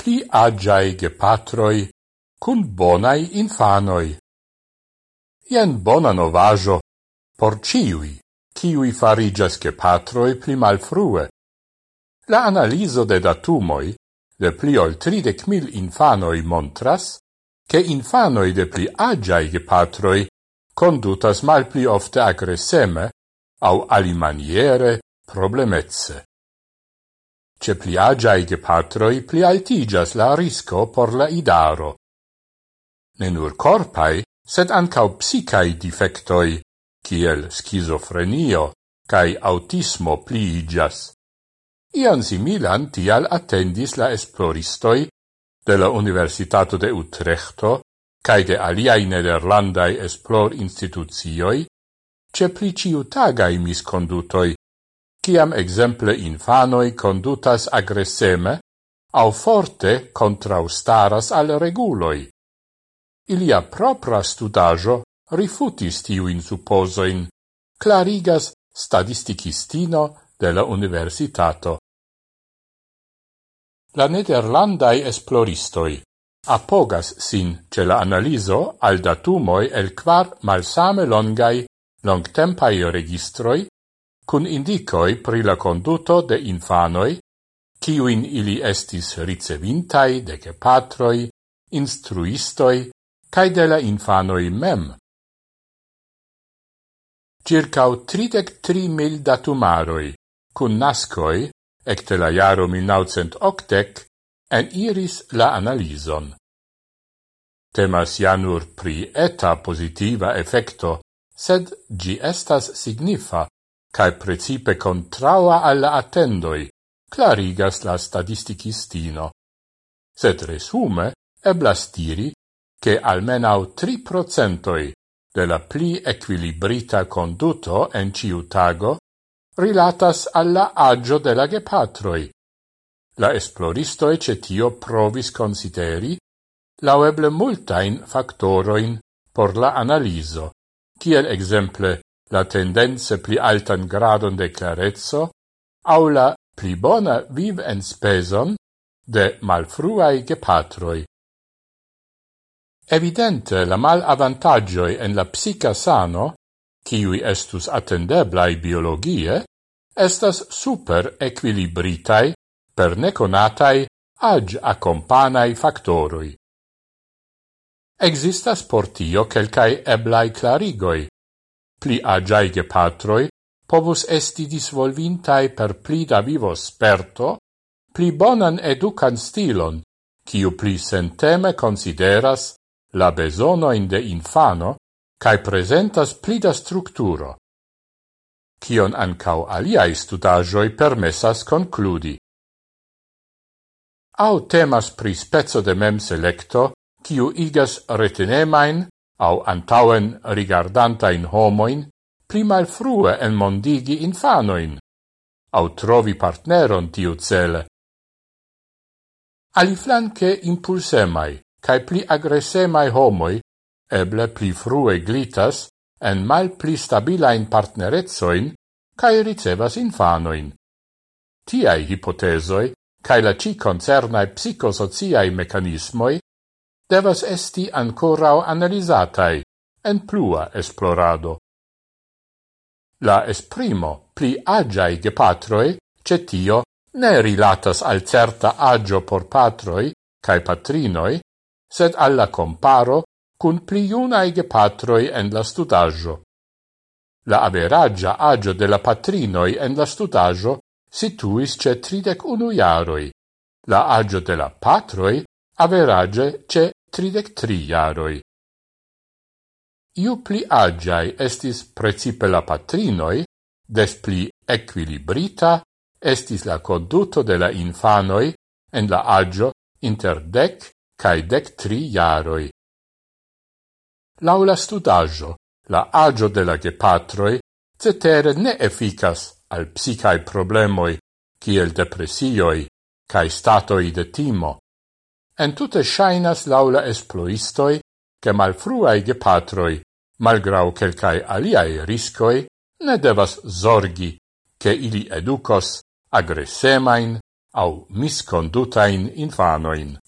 pli agiae gepatroi cun bonai infanoi. Ien bona novajo por ciui, ciui farigas gepatroi pli malfrue. La analiso de datumoi de pli ol tridec mil infanoi montras che infanoi de pli agiai gepatroi condutas mal pli ofte agreseme au alimaniere problemezze. Ce pliagiai gepatroi plialtigas la risco por la idaro. Ne nur corpai, sed ancau psicai defectoi, kiel schizofrenio cae autismo pliigas. Ian similan tial attendis la esploristoi de la Universitato de Utrechto cae de aliai nederlandai esplor institucioi ce pli ciutagai miscondutoi Ciam exemple infanoi condutas agresseme, au forte contraustaras al reguloi. Ilia propra studajo rifutis tiuin supposoin, clarigas statisticistino de la universitato. La nederlandai esploristoi apogas sin ce la analiso al datumoi el quar malsame longai longtempai registroi cun indicoi pri la conduto de infanoi, ciuin ili estis ricevintai de gepatroi, instruistoi, cae de la infanoi mem. Circau tridec tri mil datumaroi, cun nascoi, ecte la jaro 1980, en iris la analison. Temas janur pri eta positiva effecto, sed gi estas signifa cae precipe contraua alla attendoi, clarigas la statisticistino. Sed resume eblas diri che almenau tri procentoi de la pli equilibrita conduto en ciu tago rilatas alla agio de la gepatroi. La esploristoe cetio provis consideri laueble multain factoroin por la analiso, kiel exemple la tendenze pli altan gradon de clarezzo, au la pli bona viv en speson de malfruai gepatroi. Evidente la mal avantagioi en la psica sano, kiui estus attendeblai biologie, estas super equilibritai per neconatai ag accompanai factoroi. Existas portio quelcae eblai clarigoi, pli agiai patroi, povus esti disvolvintai per pli da vivo sperto, pli bonan educan stilon, kiu pli senteme consideras la besonoin de infano cae presentas pli da structuro. Cion ancau aliai studagioi permessas concludi. Au temas pri spezzo de mem selecto, kiu igas retenemain au antauen rigardantain homoin, primal frue en mondigi infanoin, au trovi partneron tiu cele. Aliflanque impulsemai, cae pli agresemai homoi, eble pli frue glitas en mal pli stabilain partnerezoin, cae ricevas infanoin. Tiai hipotesoi, cae la ci concernae psicosociai mecanismoi devas esti ancorau analizatai en plua esplorado. La esprimo pli agiai gepatroi cetio ne rilatas al certa agio por patroi cae patrinoi, sed alla comparo cun pli iunae gepatroi en la studaggio. La averagia agio de la patrinoi en la studaggio situis ce tridec unu iaroi, la agio de la patroi average ce tridec tri jaroi. Iu pli agiai estis precipe la patrinoi, des pli equilibrita estis la conduto de la infanoi en la agio inter dec cae dec tri jaroi. Laula studaggio, la agio de la gepatroi cetere ne efficas al psicae problemoi, kiel depresioi, cae statoi de timo, en tute shainas laula esploistoi che malfruai gepatroi, malgrau quelcae aliae riscoi, ne devas zorgi che ili educos agresemain au miscondutain infanoin.